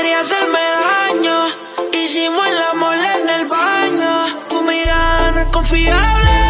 quería hacerme daño. Hicimos el amor en el baño. Tu mirada no es confiable.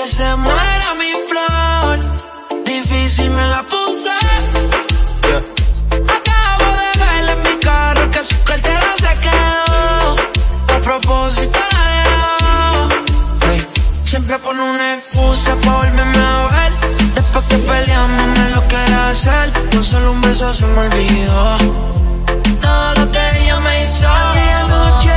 que se muera mi flor. Difícil me la puse. Acabo de verla en mi carro que su cartera se quedó. A propósito la dejó. Siempre pone una excusa para volverme a ver. Después que peleamos me lo quiere hacer. Con solo un beso se me olvidó. Todo lo que ella me hizo. Aquella noche